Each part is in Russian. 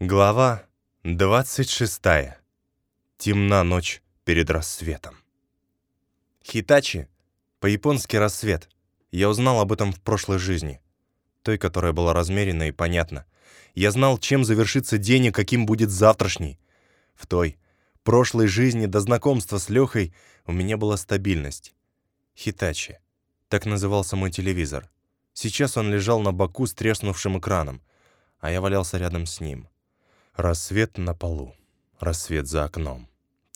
Глава 26. Темна ночь перед рассветом. Хитачи, по-японски рассвет. Я узнал об этом в прошлой жизни. Той, которая была размерена и понятна. Я знал, чем завершится день и каким будет завтрашний. В той, прошлой жизни до знакомства с Лехой у меня была стабильность. Хитачи. Так назывался мой телевизор. Сейчас он лежал на боку с треснувшим экраном, а я валялся рядом с ним. Рассвет на полу, рассвет за окном.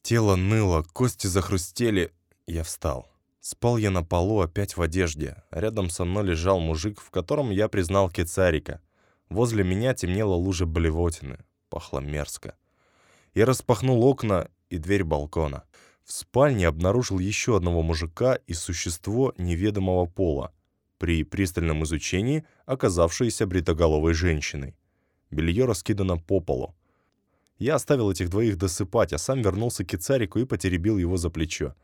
Тело ныло, кости захрустели. Я встал. Спал я на полу опять в одежде. Рядом со мной лежал мужик, в котором я признал кецарика. Возле меня темнела лужа блевотины. Пахло мерзко. Я распахнул окна и дверь балкона. В спальне обнаружил еще одного мужика и существо неведомого пола, при пристальном изучении оказавшееся бритоголовой женщиной. Белье раскидано по полу. Я оставил этих двоих досыпать, а сам вернулся к Кицарику и потеребил его за плечо.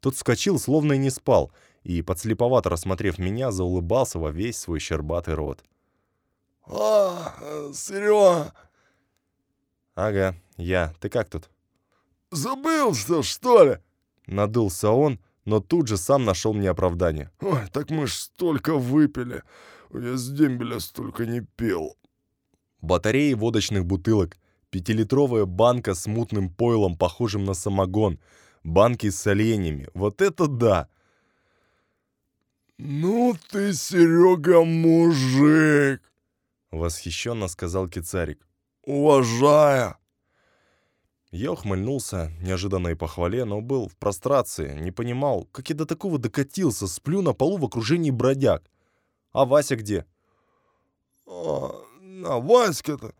Тот вскочил, словно и не спал, и, подслеповато рассмотрев меня, заулыбался во весь свой щербатый рот. «А, Серега!» «Ага, я. Ты как тут?» «Забылся, что ли?» Надулся он, но тут же сам нашел мне оправдание. «Ой, так мы ж столько выпили. Я с дембеля столько не пил». Батареи водочных бутылок, пятилитровая банка с мутным пойлом, похожим на самогон, банки с соленьями. Вот это да! «Ну ты, Серега, мужик!» Восхищенно сказал Кицарик. «Уважаю!» Я ухмыльнулся, неожиданной похвале, но был в прострации, не понимал, как я до такого докатился, сплю на полу в окружении бродяг. А Вася где? «А, а Васька-то?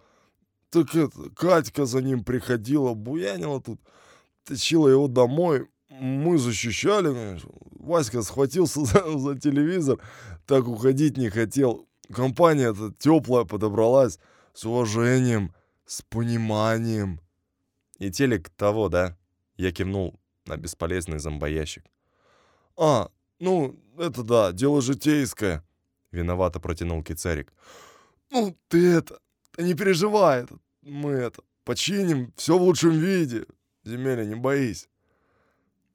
Так это, Катька за ним приходила, буянила тут, тащила его домой. Мы защищали. Васька схватился за, за телевизор, так уходить не хотел. Компания-то теплая подобралась, с уважением, с пониманием. И телек того, да? Я кивнул на бесполезный зомбоящик. А, ну, это да, дело житейское. Виновато протянул Кицарик. Ну, ты это, ты не переживай, это, мы это, починим, все в лучшем виде. Земеля, не боись.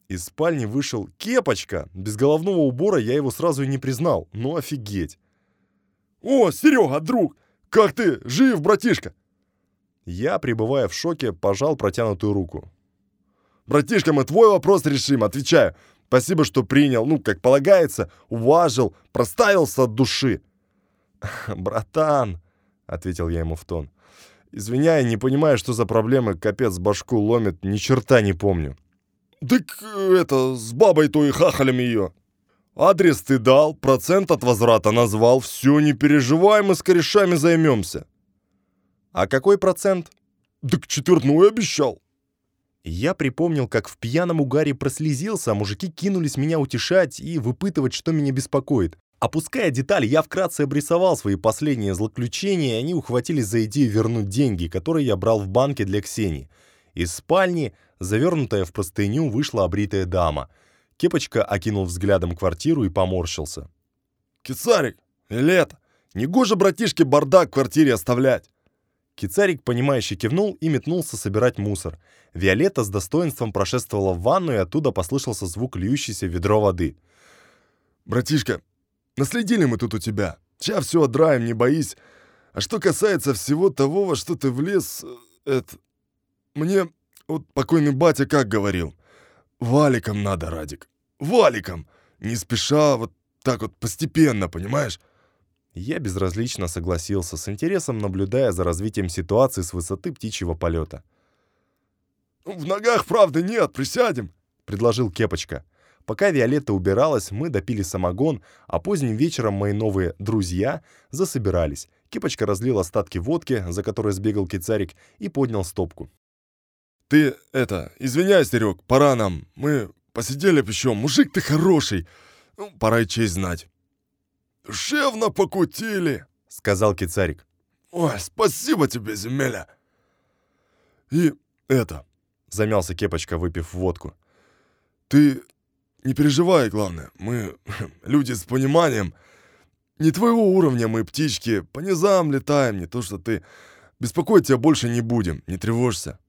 Из спальни вышел Кепочка. Без головного убора я его сразу и не признал. Ну офигеть. О, Серега, друг, как ты? Жив, братишка? Я, пребывая в шоке, пожал протянутую руку. Братишка, мы твой вопрос решим, отвечаю. Спасибо, что принял, ну, как полагается, уважил, проставился от души. «Братан», — ответил я ему в тон, — «извиняй, не понимаю, что за проблемы, капец, башку ломит, ни черта не помню». «Так это, с бабой той хахалем ее. Адрес ты дал, процент от возврата назвал, все, не переживай, мы с корешами займемся». «А какой процент?» «Так четвертную обещал». Я припомнил, как в пьяном угаре прослезился, а мужики кинулись меня утешать и выпытывать, что меня беспокоит. Опуская детали, я вкратце обрисовал свои последние злоключения, и они ухватились за идею вернуть деньги, которые я брал в банке для Ксении. Из спальни, завернутая в простыню, вышла обритая дама. Кепочка окинул взглядом квартиру и поморщился. «Кицарик, или это? Негоже братишке бардак в квартире оставлять!» Кицарик, понимающе кивнул и метнулся собирать мусор. Виолетта с достоинством прошествовала в ванну, и оттуда послышался звук льющейся ведро воды. «Братишка, наследили мы тут у тебя. Сейчас все отдраем, не боись. А что касается всего того, во что ты влез, это... Мне вот покойный батя как говорил. Валиком надо, Радик. Валиком. Не спеша, вот так вот постепенно, понимаешь?» Я безразлично согласился, с интересом наблюдая за развитием ситуации с высоты птичьего полета. «В ногах, правда, нет, присядем», — предложил Кепочка. Пока Виолетта убиралась, мы допили самогон, а поздним вечером мои новые «друзья» засобирались. Кепочка разлил остатки водки, за которой сбегал кицарик, и поднял стопку. «Ты, это, извиняй, Серег, пора нам. Мы посидели б еще. Мужик ты хороший. Ну, пора и честь знать». «Шевно покутили», — сказал кицарик. «Ой, спасибо тебе, земеля». «И это», — замялся Кепочка, выпив водку. «Ты не переживай, главное, мы люди с пониманием. Не твоего уровня мы, птички, по низам летаем, не то что ты. Беспокоить тебя больше не будем, не тревожься».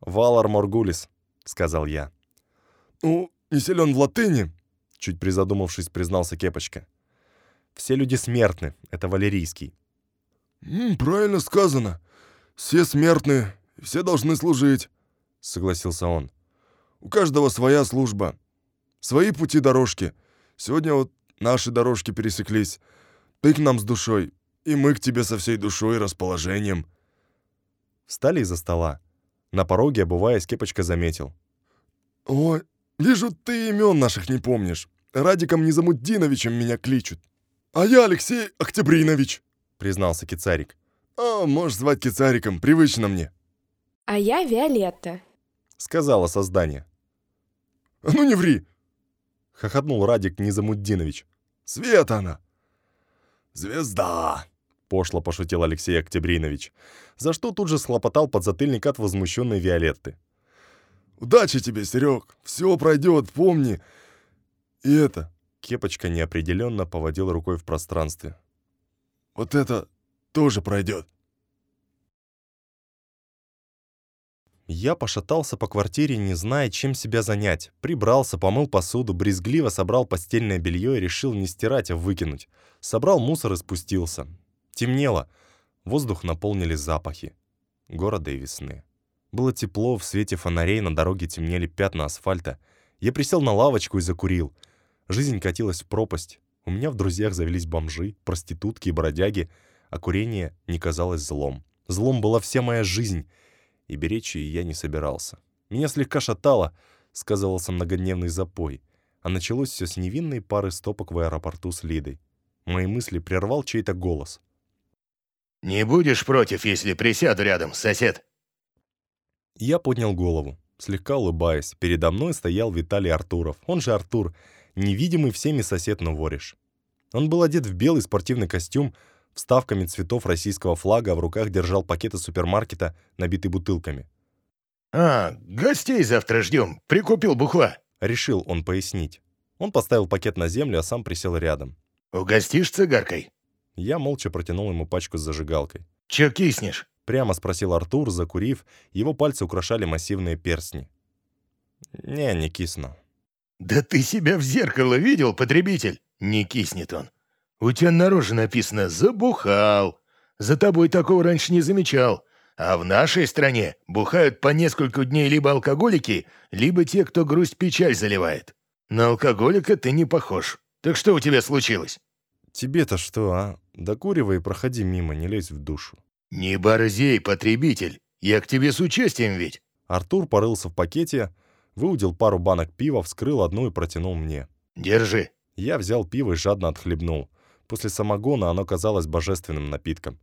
«Валар Моргулис», — сказал я. «Ну, не силен в латыни», — чуть призадумавшись, признался Кепочка. «Все люди смертны, это валерийский». М, «Правильно сказано. Все смертны, все должны служить», — согласился он. «У каждого своя служба, свои пути-дорожки. Сегодня вот наши дорожки пересеклись. Ты к нам с душой, и мы к тебе со всей душой и расположением». Встали из-за стола. На пороге, обуваясь, Кепочка заметил. «Ой, вижу, ты имен наших не помнишь. Радиком Незамуддиновичем меня кличут. А я Алексей Октябринович», — признался Кицарик. «А, можешь звать Кицариком, привычно мне». «А я Виолетта», — сказала создание. «А ну не ври!» — хохотнул Радик Незамуддинович. «Света она!» «Звезда!» — пошло пошутил Алексей Октябринович, за что тут же слопотал подзатыльник от возмущенной Виолетты. «Удачи тебе, Серег! Все пройдет, помни! И это...» Кепочка неопределенно поводил рукой в пространстве. «Вот это тоже пройдет!» Я пошатался по квартире, не зная, чем себя занять. Прибрался, помыл посуду, брезгливо собрал постельное белье и решил не стирать, а выкинуть. Собрал мусор и спустился. Темнело. Воздух наполнили запахи. Города и весны. Было тепло, в свете фонарей на дороге темнели пятна асфальта. Я присел на лавочку и закурил. Жизнь катилась в пропасть. У меня в друзьях завелись бомжи, проститутки и бродяги, а курение не казалось злом. Злом была вся моя жизнь — и беречь ее я не собирался. Меня слегка шатало, сказывался многодневный запой, а началось все с невинной пары стопок в аэропорту с Лидой. Мои мысли прервал чей-то голос. «Не будешь против, если присяду рядом, сосед?» Я поднял голову, слегка улыбаясь. Передо мной стоял Виталий Артуров, он же Артур, невидимый всеми сосед, но воришь. Он был одет в белый спортивный костюм, вставками цветов российского флага, а в руках держал пакеты супермаркета, набитый бутылками. «А, гостей завтра ждем. Прикупил бухла», — решил он пояснить. Он поставил пакет на землю, а сам присел рядом. «Угостишь цигаркой?» Я молча протянул ему пачку с зажигалкой. «Чё киснешь?» — прямо спросил Артур, закурив. Его пальцы украшали массивные перстни. «Не, не кисну». «Да ты себя в зеркало видел, потребитель?» «Не киснет он. У тебя на роже написано «забухал». За тобой такого раньше не замечал. А в нашей стране бухают по несколько дней либо алкоголики, либо те, кто грусть-печаль заливает. На алкоголика ты не похож. Так что у тебя случилось?» «Тебе-то что, а? Докуривай и проходи мимо, не лезь в душу». «Не борзей, потребитель. Я к тебе с участием ведь». Артур порылся в пакете, выудил пару банок пива, вскрыл одну и протянул мне. «Держи». Я взял пиво и жадно отхлебнул. После самогона оно казалось божественным напитком.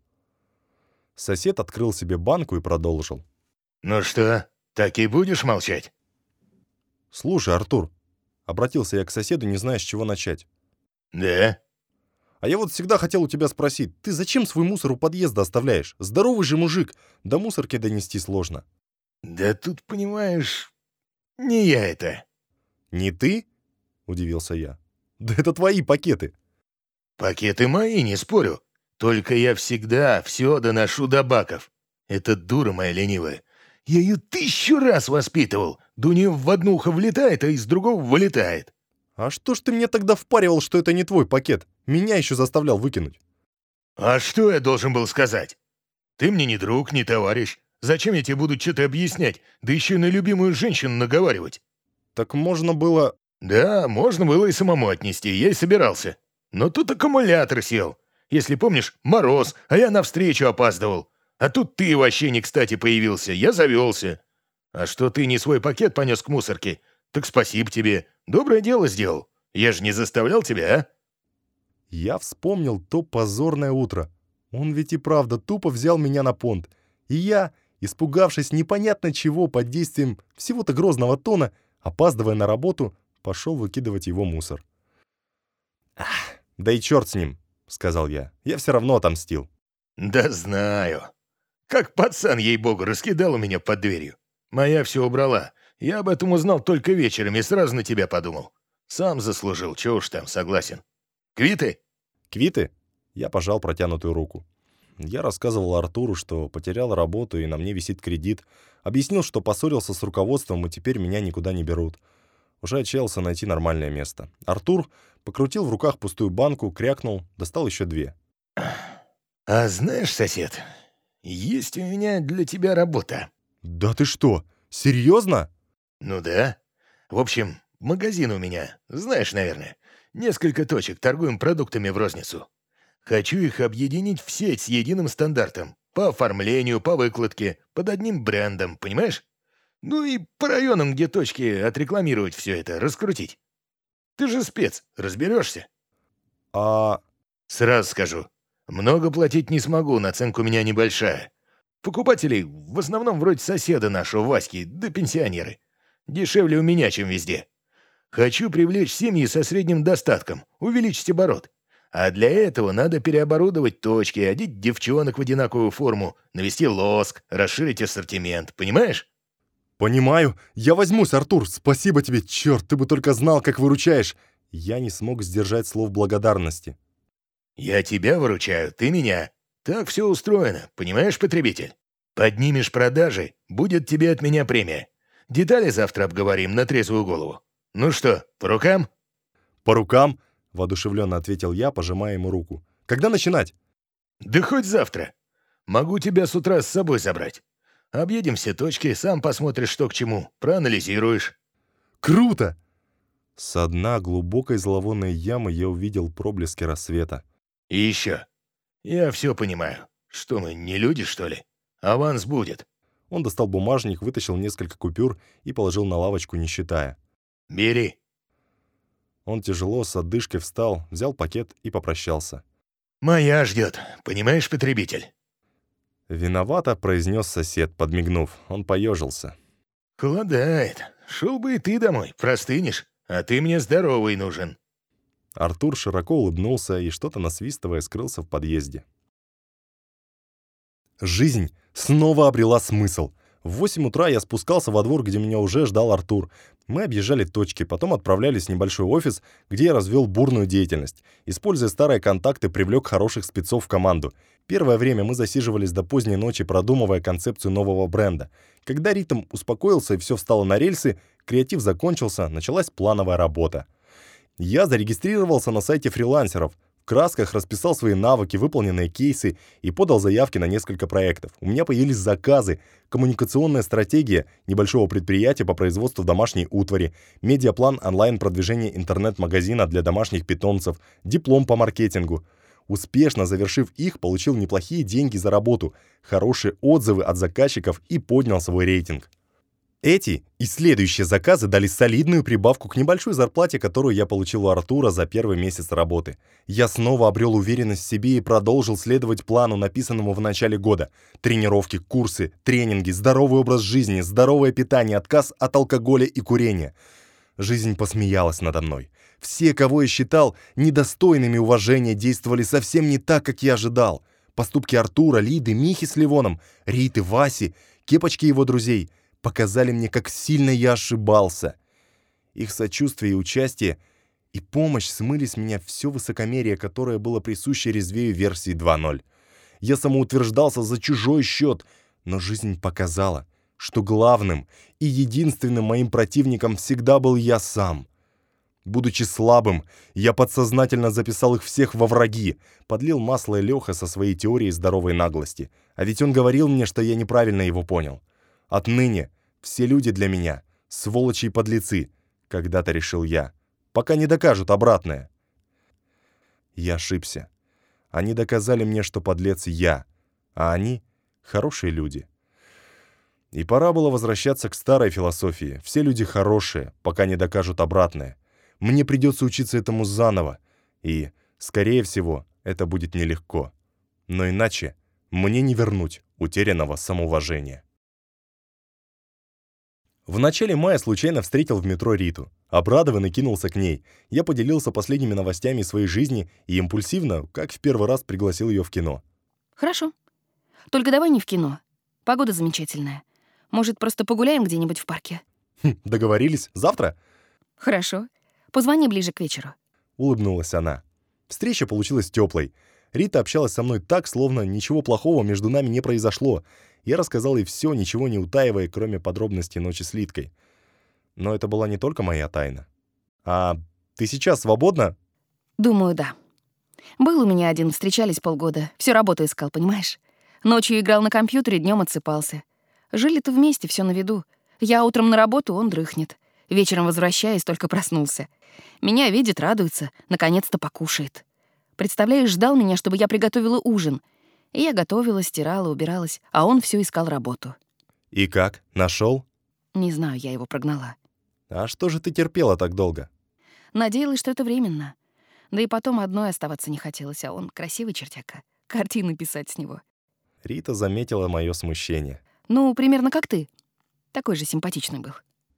Сосед открыл себе банку и продолжил. «Ну что, так и будешь молчать?» «Слушай, Артур», — обратился я к соседу, не зная, с чего начать. «Да?» «А я вот всегда хотел у тебя спросить, ты зачем свой мусор у подъезда оставляешь? Здоровый же мужик, до мусорки донести сложно». «Да тут, понимаешь, не я это». «Не ты?» — удивился я. «Да это твои пакеты». «Пакеты мои, не спорю. Только я всегда все доношу до баков. Это дура моя ленивая. Я ее тысячу раз воспитывал. Да у нее в одно ухо влетает, а из другого вылетает». «А что ж ты мне тогда впаривал, что это не твой пакет? Меня еще заставлял выкинуть». «А что я должен был сказать? Ты мне не друг, не товарищ. Зачем я тебе буду что-то объяснять, да еще и на любимую женщину наговаривать?» «Так можно было...» «Да, можно было и самому отнести, я и собирался. Но тут аккумулятор сел. Если помнишь, мороз, а я навстречу опаздывал. А тут ты вообще не кстати появился, я завелся. А что ты не свой пакет понес к мусорке, так спасибо тебе. Доброе дело сделал. Я же не заставлял тебя, а? Я вспомнил то позорное утро. Он ведь и правда тупо взял меня на понт. И я, испугавшись непонятно чего под действием всего-то грозного тона, опаздывая на работу, пошел выкидывать его мусор. Ах, «Да и черт с ним», — сказал я. «Я все равно отомстил». «Да знаю. Как пацан, ей-богу, раскидал у меня под дверью. Моя все убрала. Я об этом узнал только вечером и сразу на тебя подумал. Сам заслужил, чего уж там, согласен. Квиты?» «Квиты?» Я пожал протянутую руку. Я рассказывал Артуру, что потерял работу и на мне висит кредит. Объяснил, что поссорился с руководством и теперь меня никуда не берут. Уже отчаялся найти нормальное место. Артур покрутил в руках пустую банку, крякнул, достал еще две. «А знаешь, сосед, есть у меня для тебя работа». «Да ты что, серьезно?» «Ну да. В общем, магазин у меня, знаешь, наверное. Несколько точек, торгуем продуктами в розницу. Хочу их объединить в сеть с единым стандартом. По оформлению, по выкладке, под одним брендом, понимаешь? Ну и по районам, где точки, отрекламировать все это, раскрутить. Ты же спец, разберешься? А... Сразу скажу. Много платить не смогу, наценка у меня небольшая. Покупателей в основном вроде соседа нашего Васьки, да пенсионеры. Дешевле у меня, чем везде. Хочу привлечь семьи со средним достатком, увеличить оборот. А для этого надо переоборудовать точки, одеть девчонок в одинаковую форму, навести лоск, расширить ассортимент, понимаешь? «Понимаю. Я возьмусь, Артур. Спасибо тебе. Черт, ты бы только знал, как выручаешь». Я не смог сдержать слов благодарности. «Я тебя выручаю, ты меня. Так все устроено, понимаешь, потребитель? Поднимешь продажи, будет тебе от меня премия. Детали завтра обговорим на трезвую голову. Ну что, по рукам?» «По рукам?» — воодушевленно ответил я, пожимая ему руку. «Когда начинать?» «Да хоть завтра. Могу тебя с утра с собой забрать. Объедем все точки, сам посмотришь, что к чему, проанализируешь». «Круто!» Со дна глубокой зловонной ямы я увидел проблески рассвета. «И еще. Я все понимаю. Что мы, не люди, что ли? Аванс будет». Он достал бумажник, вытащил несколько купюр и положил на лавочку, не считая. «Бери». Он тяжело, с отдышкой встал, взял пакет и попрощался. «Моя ждет, понимаешь, потребитель?» «Виновато», — произнес сосед, подмигнув. Он поежился. «Холодает. Шел бы и ты домой, простынешь. А ты мне здоровый нужен». Артур широко улыбнулся и, что-то насвистывая, скрылся в подъезде. Жизнь снова обрела смысл. В 8 утра я спускался во двор, где меня уже ждал Артур. Мы объезжали точки, потом отправлялись в небольшой офис, где я развел бурную деятельность. Используя старые контакты, привлек хороших спецов в команду. Первое время мы засиживались до поздней ночи, продумывая концепцию нового бренда. Когда ритм успокоился и все встало на рельсы, креатив закончился, началась плановая работа. Я зарегистрировался на сайте фрилансеров, красках расписал свои навыки, выполненные кейсы и подал заявки на несколько проектов. У меня появились заказы, коммуникационная стратегия небольшого предприятия по производству домашней утвари, медиаплан онлайн-продвижения интернет-магазина для домашних питомцев, диплом по маркетингу – Успешно завершив их, получил неплохие деньги за работу, хорошие отзывы от заказчиков и поднял свой рейтинг. Эти и следующие заказы дали солидную прибавку к небольшой зарплате, которую я получил у Артура за первый месяц работы. Я снова обрел уверенность в себе и продолжил следовать плану, написанному в начале года. Тренировки, курсы, тренинги, здоровый образ жизни, здоровое питание, отказ от алкоголя и курения. Жизнь посмеялась надо мной. Все, кого я считал недостойными уважения, действовали совсем не так, как я ожидал. Поступки Артура, Лиды, Михи с Ливоном, Риты, Васи, кепочки его друзей показали мне, как сильно я ошибался. Их сочувствие и участие и помощь смыли с меня все высокомерие, которое было присуще резвею версии 2.0. Я самоутверждался за чужой счет, но жизнь показала, что главным и единственным моим противником всегда был я сам — Будучи слабым, я подсознательно записал их всех во враги, подлил масло Леха со своей теорией здоровой наглости. А ведь он говорил мне, что я неправильно его понял. Отныне все люди для меня — сволочи и подлецы, когда-то решил я, пока не докажут обратное. Я ошибся. Они доказали мне, что подлец я, а они — хорошие люди. И пора было возвращаться к старой философии. Все люди хорошие, пока не докажут обратное — мне придется учиться этому заново, и, скорее всего, это будет нелегко. Но иначе мне не вернуть утерянного самоуважения. В начале мая случайно встретил в метро Риту. Обрадованный кинулся к ней. Я поделился последними новостями своей жизни и импульсивно, как в первый раз, пригласил ее в кино. Хорошо. Только давай не в кино. Погода замечательная. Может, просто погуляем где-нибудь в парке? Хм, договорились. Завтра? Хорошо. Позвони ближе к вечеру». Улыбнулась она. Встреча получилась теплой. Рита общалась со мной так, словно ничего плохого между нами не произошло. Я рассказал ей все, ничего не утаивая, кроме подробностей ночи с Литкой. Но это была не только моя тайна. «А ты сейчас свободна?» Думаю, да. Был у меня один, встречались полгода. Всю работу искал, понимаешь? Ночью играл на компьютере, днем отсыпался. Жили-то вместе, все на виду. Я утром на работу, он дрыхнет. Вечером возвращаюсь, только проснулся. Меня видит, радуется, наконец-то покушает. Представляешь, ждал меня, чтобы я приготовила ужин. И я готовила, стирала, убиралась, а он все искал работу. «И как? Нашел? Не знаю, я его прогнала. А что же ты терпела так долго?» Надеялась, что это временно. Да и потом одной оставаться не хотелось, а он красивый чертяка. Картины писать с него. Рита заметила мое смущение. Ну, примерно как ты. Такой же симпатичный был.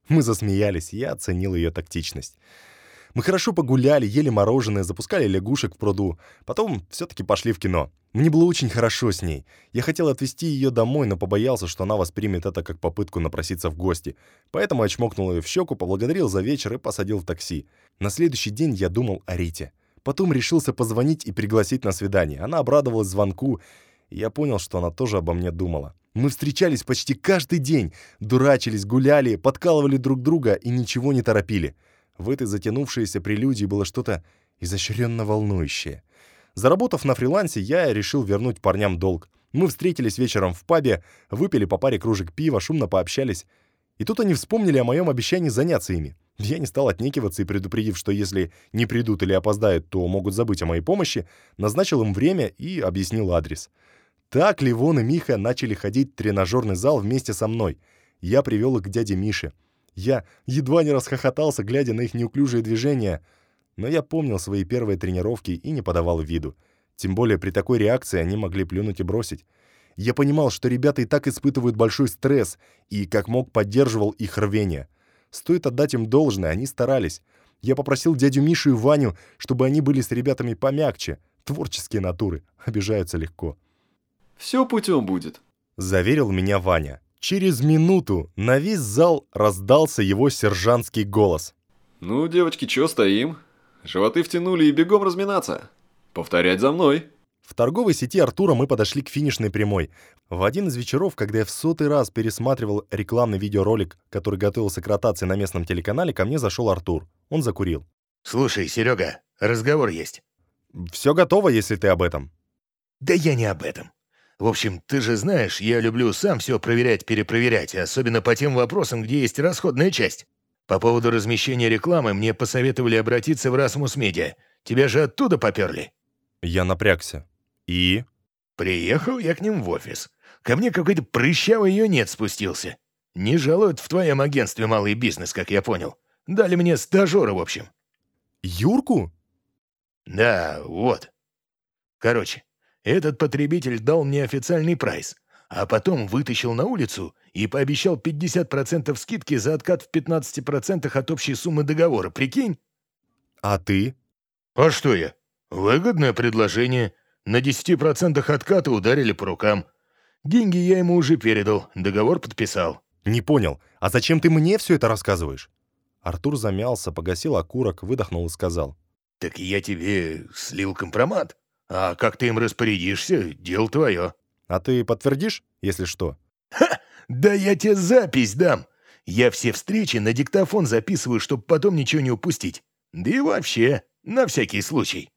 Мы засмеялись, я оценил ее тактичность. Мы хорошо погуляли, ели мороженое, запускали лягушек в пруду. Потом все таки пошли в кино. Мне было очень хорошо с ней. Я хотел отвезти ее домой, но побоялся, что она воспримет это как попытку напроситься в гости. Поэтому я чмокнул ее в щеку, поблагодарил за вечер и посадил в такси. На следующий день я думал о Рите. Потом решился позвонить и пригласить на свидание. Она обрадовалась звонку, и я понял, что она тоже обо мне думала. Мы встречались почти каждый день, дурачились, гуляли, подкалывали друг друга и ничего не торопили. В этой затянувшейся прелюдии было что-то изощренно волнующее. Заработав на фрилансе, я решил вернуть парням долг. Мы встретились вечером в пабе, выпили по паре кружек пива, шумно пообщались. И тут они вспомнили о моем обещании заняться ими. Я не стал отнекиваться и, предупредив, что если не придут или опоздают, то могут забыть о моей помощи, назначил им время и объяснил адрес. Так Ливон и Миха начали ходить в тренажерный зал вместе со мной. Я привел их к дяде Мише. Я едва не расхохотался, глядя на их неуклюжие движения, но я помнил свои первые тренировки и не подавал виду. Тем более при такой реакции они могли плюнуть и бросить. Я понимал, что ребята и так испытывают большой стресс, и как мог поддерживал их рвение — Стоит отдать им должное, они старались. Я попросил дядю Мишу и Ваню, чтобы они были с ребятами помягче. Творческие натуры, обижаются легко. «Все путем будет», — заверил меня Ваня. Через минуту на весь зал раздался его сержантский голос. «Ну, девочки, чё стоим? Животы втянули и бегом разминаться. Повторять за мной». В торговой сети Артура мы подошли к финишной прямой. В один из вечеров, когда я в сотый раз пересматривал рекламный видеоролик, который готовился к ротации на местном телеканале, ко мне зашел Артур. Он закурил. «Слушай, Серега, разговор есть». «Все готово, если ты об этом». «Да я не об этом. В общем, ты же знаешь, я люблю сам все проверять, перепроверять, особенно по тем вопросам, где есть расходная часть. По поводу размещения рекламы мне посоветовали обратиться в Расмус Медиа. Тебя же оттуда поперли». Я напрягся. «И?» «Приехал я к ним в офис. Ко мне какой-то прыщавый юнец спустился. Не жалуют в твоем агентстве малый бизнес, как я понял. Дали мне стажера, в общем». «Юрку?» «Да, вот. Короче, этот потребитель дал мне официальный прайс, а потом вытащил на улицу и пообещал 50% скидки за откат в 15% от общей суммы договора, прикинь?» «А ты?» «А что я? Выгодное предложение. На 10% отката ударили по рукам. Деньги я ему уже передал, договор подписал. «Не понял, а зачем ты мне все это рассказываешь?» Артур замялся, погасил окурок, выдохнул и сказал. «Так я тебе слил компромат. А как ты им распорядишься, дело твое». «А ты подтвердишь, если что?» «Ха! Да я тебе запись дам. Я все встречи на диктофон записываю, чтобы потом ничего не упустить. Да и вообще, на всякий случай».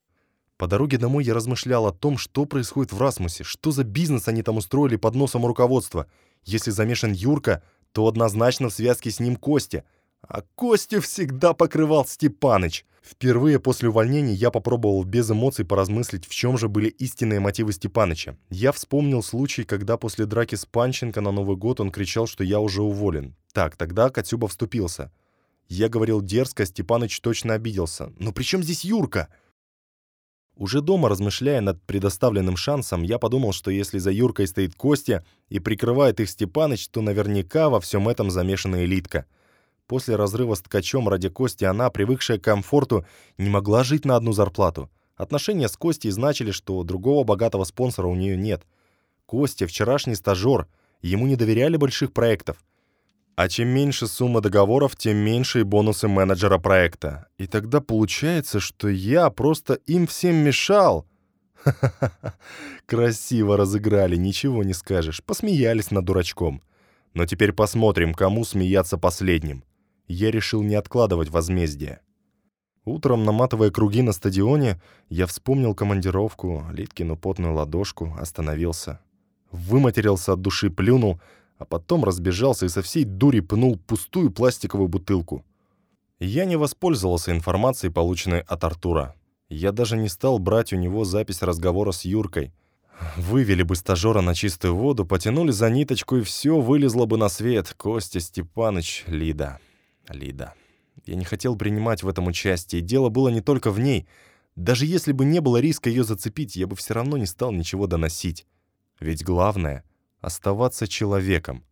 По дороге домой я размышлял о том, что происходит в Расмусе, что за бизнес они там устроили под носом руководства. Если замешан Юрка, то однозначно в связке с ним Костя. А Костю всегда покрывал Степаныч. Впервые после увольнения я попробовал без эмоций поразмыслить, в чем же были истинные мотивы Степаныча. Я вспомнил случай, когда после драки с Панченко на Новый год он кричал, что я уже уволен. Так, тогда Катюба вступился. Я говорил дерзко, Степаныч точно обиделся. Но при чем здесь Юрка? Уже дома, размышляя над предоставленным шансом, я подумал, что если за Юркой стоит Костя и прикрывает их Степаныч, то наверняка во всем этом замешана элитка. После разрыва с ткачом ради Кости она, привыкшая к комфорту, не могла жить на одну зарплату. Отношения с Костей значили, что другого богатого спонсора у нее нет. Костя — вчерашний стажер, ему не доверяли больших проектов. А чем меньше сумма договоров, тем меньше и бонусы менеджера проекта. И тогда получается, что я просто им всем мешал. Ха-ха-ха. Красиво разыграли, ничего не скажешь. Посмеялись над дурачком. Но теперь посмотрим, кому смеяться последним. Я решил не откладывать возмездие. Утром, наматывая круги на стадионе, я вспомнил командировку, Литкину потную ладошку, остановился. Выматерился от души, плюнул, а потом разбежался и со всей дури пнул пустую пластиковую бутылку. Я не воспользовался информацией, полученной от Артура. Я даже не стал брать у него запись разговора с Юркой. Вывели бы стажера на чистую воду, потянули за ниточку, и все вылезло бы на свет. Костя Степаныч, Лида. Лида. Я не хотел принимать в этом участие, дело было не только в ней. Даже если бы не было риска ее зацепить, я бы все равно не стал ничего доносить. Ведь главное — оставаться человеком.